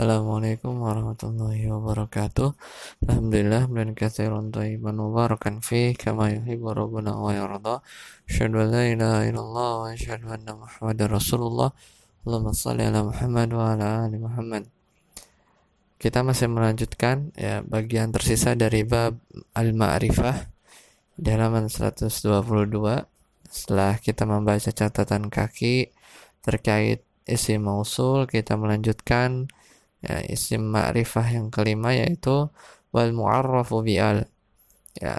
Assalamualaikum warahmatullahi wabarakatuh. Alhamdulillah dan katsiran thayyiban mubarakan fi kama yuhibbu rabbuna wa yarda. Asyhadu la ilaha illallah wa asyhadu anna Muhammadar Rasulullah. Allahumma shalli ala Muhammad wa ala ali Muhammad. Kita masih melanjutkan ya bagian tersisa dari bab al-ma'rifah di halaman 122 setelah kita membaca catatan kaki terkait isi mausul kita melanjutkan ya, isim ma'rifah yang kelima yaitu wal mu'arrafu bi'al ya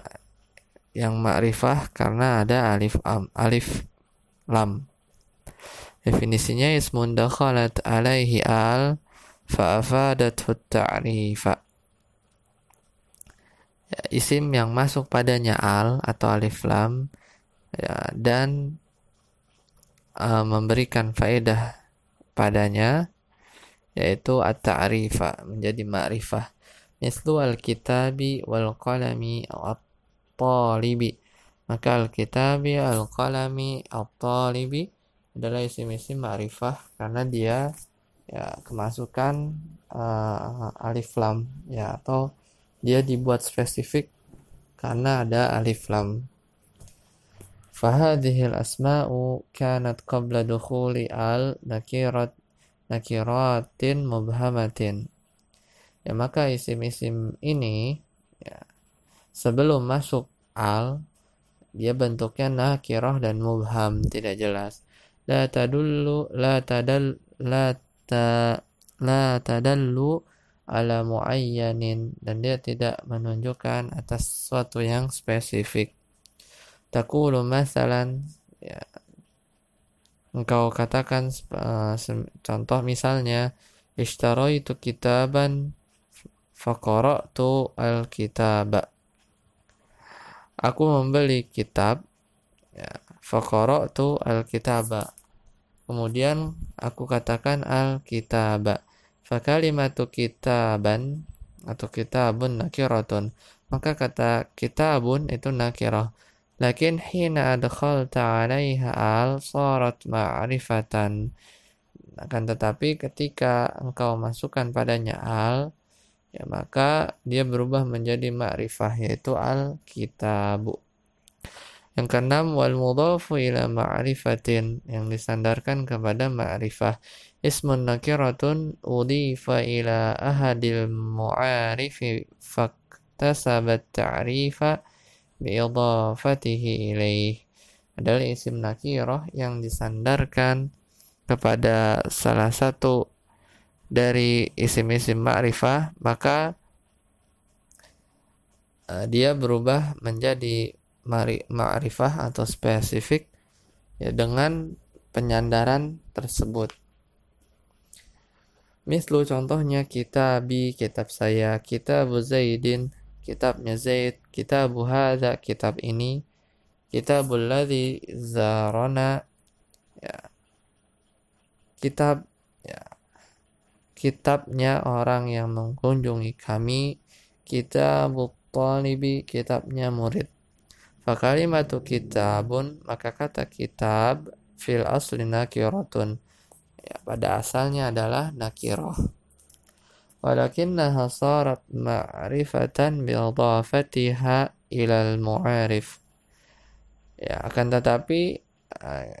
yang ma'rifah karena ada alif am, alif lam. Definisinya ismun dakhalat alaihi al fa'afadathu ta'rifa. Ya, isim yang masuk padanya al atau alif lam ya, dan uh, memberikan faedah padanya yaitu at-ta'rifa menjadi ma'rifah mislu al-kitabi wal qalami at-talibi maka al-kitabi al-qalami at-talibi adalah isim-isim ma'rifah karena dia ya kemasukan uh, alif lam ya atau dia dibuat spesifik karena ada alif lam فهذه الأسماء كانت قبل دخول al nakirat nakiratin mubhamatin. Ya maka isim-isim ini ya, sebelum masuk al dia bentuknya nakirah dan mubham tidak jelas. La tadullu la tadal la ta la tadallu ala muayyanin. Dan dia tidak menunjukkan atas sesuatu yang spesifik. Takulu masalan ya engkau katakan uh, contoh misalnya ishtaraitu kitaban faqara'tu al-kitaba. Aku membeli kitab ya faqara'tu al-kitaba. Kemudian aku katakan al-kitaba. Fakalimatu kitaban atau kitabun nakiratun. Maka kata kitabun itu nakirah Lakin hina adkhalta 'alaiha al sarat ma'rifatan. Akan tetapi ketika engkau masukkan padanya al ya maka dia berubah menjadi ma'rifah yaitu al kitabu. Yang keenam wal mudhafu ila ma'rifatin yang disandarkan kepada ma'rifah. Ismun nakiratun udifa ila ahadil mu'arifi faktasabat ta'rifa bi'idhafatihi ilaih. Adalah isim nakirah yang disandarkan kepada salah satu dari isim-isim ma'rifah maka uh, dia berubah menjadi ma'rifah atau spesifik ya dengan penyandaran tersebut. Mislu contohnya kitabi, kitab saya, kitab Zaidin, kitabnya Zaid, kitab hadza, kitab ini, kitabul ladzi zarana ya. Kitab ya. Kitabnya orang yang mengunjungi kami, kitabut talibi, kitabnya murid. Fakalimatu kitabun, maka kata kitab fil asli nakiratun. Ya, pada asalnya adalah nakiroh ولكنها صارت معرفة بإضافتها إلى المعارف ya akan tetapi eh,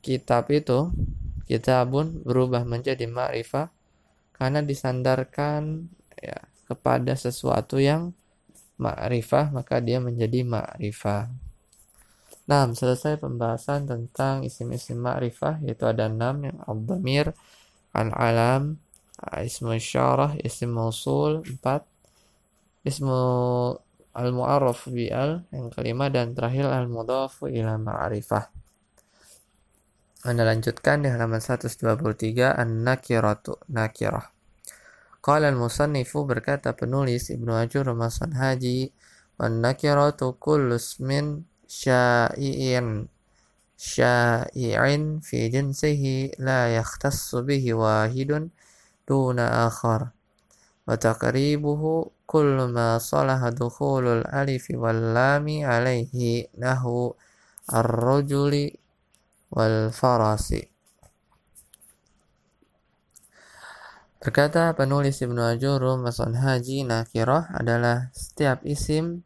kitab itu kitabun berubah menjadi ma'rifah karena disandarkan ya kepada sesuatu yang ma'rifah maka dia menjadi ma'rifah Nah, selesai pembahasan tentang isim-isim ma'rifah yaitu ada enam yang al-damir, al-alam, ismu isyarah, isim mausul, empat, ismu al-mu'arraf al yang kelima dan terakhir al-mudhafu ila ma'rifah. Anda lanjutkan di halaman 123 an-nakiratu nakirah. Qala al-musannifu berkata penulis Ibnu Ajur Ramasan Haji wan nakiratu kullu ismin sya'i'in sya'i'in fi jinsihi la yakhtassu bihi wahidun duna akhar wa taqribuhu kullu ma salaha dukhulul alifi wal lami alaihi nahu Berkata penulis Ibnu Ajurum Mason Haji Nakiroh adalah setiap isim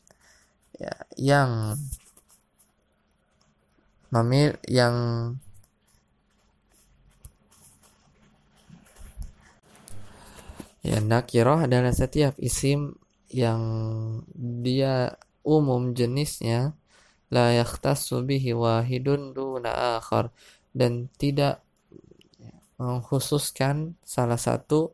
ya, yang memil yang ya nakiroh adalah setiap isim yang dia umum jenisnya la yakhtassu bihi wahidun duna akhar dan tidak mengkhususkan salah satu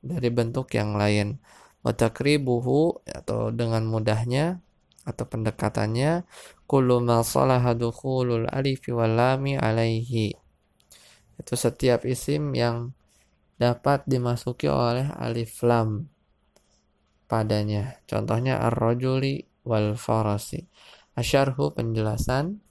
dari bentuk yang lain. Watakribuhu atau dengan mudahnya atau pendekatannya kullu ma salaha dukhulul alif wal lami alaihi. Itu setiap isim yang dapat dimasuki oleh alif lam padanya. Contohnya ar-rajuli wal farasi. Asyarhu penjelasan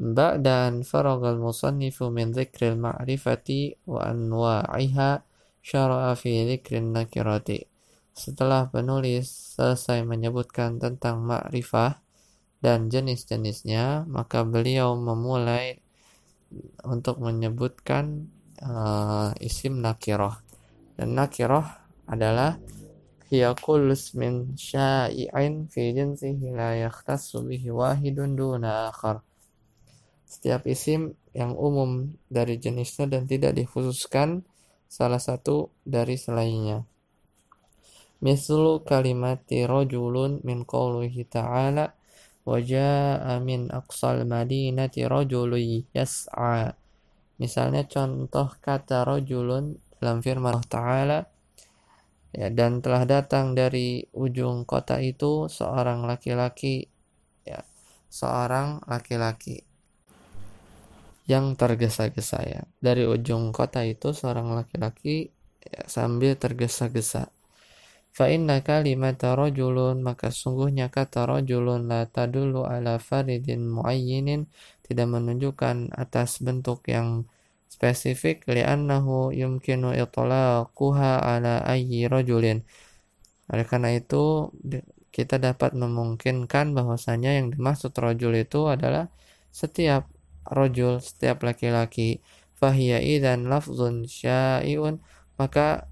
Ba'dan faragal musannifu min dzikril ma'rifati wa anwa'iha syara'a fi dzikrin nakirati. Setelah penulis selesai menyebutkan tentang ma'rifah dan jenis-jenisnya, maka beliau memulai untuk menyebutkan uh, isim nakiroh. Dan nakiroh adalah hiya ismin sya'i'in fi jinsihi la yakhtassu bihi wahidun duna akhar. Setiap isim yang umum dari jenisnya dan tidak dikhususkan salah satu dari selainnya. Mislu kalimati rajulun min qawlihi ta'ala wa ja'a min aqsal madinati rajulun yas'a. Misalnya contoh kata rajulun dalam firman Allah Ta'ala ya, dan telah datang dari ujung kota itu seorang laki-laki ya, seorang laki-laki yang tergesa-gesa ya. Dari ujung kota itu seorang laki-laki ya, sambil tergesa-gesa Fa inna kalimata rajulun maka sungguhnya kata rajulun la tadullu ala faridin muayyinin tidak menunjukkan atas bentuk yang spesifik li'annahu yumkinu itlaquha ala ayyi rajulin. Oleh karena itu kita dapat memungkinkan bahwasanya yang dimaksud rajul itu adalah setiap rajul, setiap laki-laki. Fahiya idan lafzun syai'un maka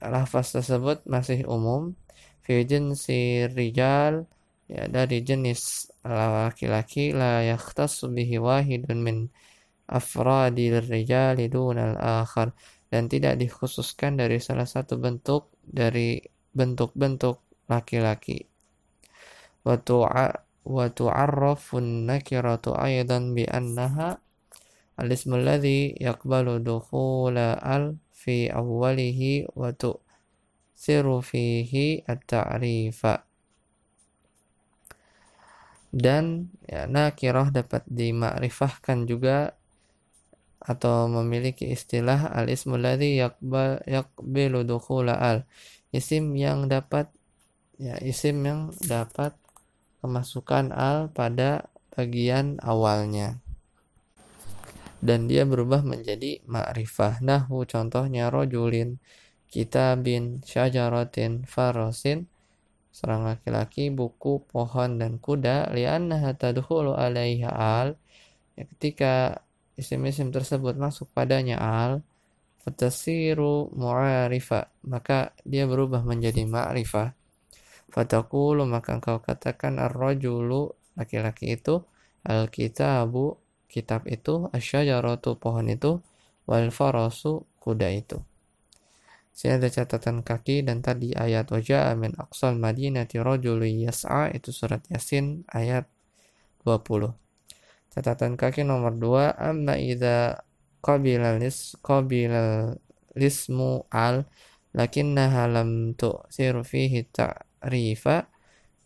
lafaz tersebut masih umum fi jinsi rijal ya dari jenis laki-laki la yakhtassu bihi wahidun min afradil rijali dunal akhar. Dan tidak dikhususkan dari salah satu bentuk dari bentuk-bentuk laki-laki. Wa tu'arrafun nakiratu aidan bi annaha al-ismu alladhi yaqbalu dukhula al fi awwalihi wa tu'siru fihi at-ta'rifa dan ya, nakirah dapat dimakrifahkan juga atau memiliki istilah al-ismu ladzi yaqbal yaqbilu dukhula al isim yang dapat ya isim yang dapat kemasukan al pada bagian awalnya dan dia berubah menjadi ma'rifah. Nahu contohnya rojulin, kitabin, syajaratin, farosin, seorang laki-laki, buku, pohon, dan kuda, liannaha tadkhulu alaiha al, ya, ketika isim-isim tersebut masuk padanya al, fatasiru mu'arifa, maka dia berubah menjadi ma'rifah. Fatakulu maka engkau katakan ar-rajulu laki-laki itu al-kitabu kitab itu asyajaratu pohon itu wal farasu kuda itu saya ada catatan kaki dan tadi ayat wajah min aqsal madinati rajulun yas'a itu surat yasin ayat 20 catatan kaki nomor 2 amma idza qabila lis qabila lismu al lakinnaha lam tu'sir fihi ta'rifa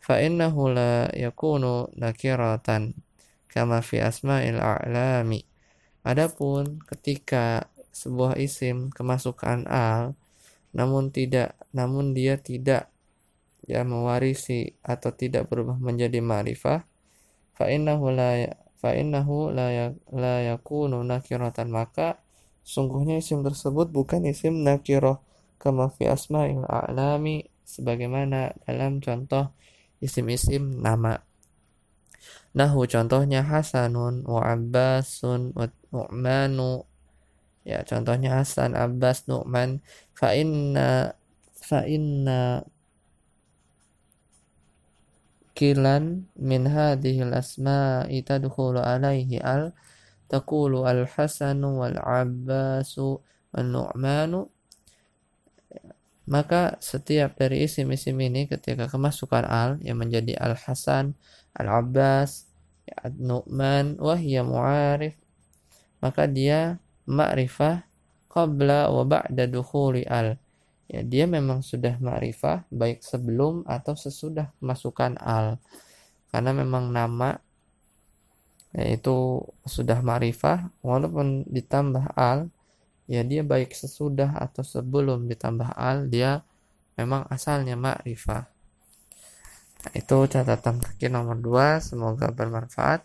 fa innahu la yakunu nakiratan kama fi asma'il a'lami. Adapun ketika sebuah isim kemasukan al namun tidak namun dia tidak ya mewarisi atau tidak berubah menjadi ma'rifah. Fa innahu la fa innahu la, ya, la yakunu nakiratan. Maka sungguhnya isim tersebut bukan isim nakirah. Kama fi asma'il a'lami sebagaimana dalam contoh isim-isim nama. Nahu contohnya Hasanun wa Abbasun wa ya contohnya Hasan Abbas Nu'man fa inna fa inna kilan min hadhihi al-asma'i tadkhulu alaihi al taqulu al-Hasanu wal Abbasu wal Nu'manu maka setiap dari isim-isim ini ketika kemasukan al yang menjadi al-Hasan, al-Abbas, al-Nu'man, wahya mu'arif, maka dia ma'rifah qabla wa ba'da dukhuli al. Ya, dia memang sudah ma'rifah baik sebelum atau sesudah kemasukan al. Karena memang nama yaitu sudah ma'rifah walaupun ditambah al ya dia baik sesudah atau sebelum ditambah al dia memang asalnya ma'rifah nah, itu catatan kaki nomor dua semoga bermanfaat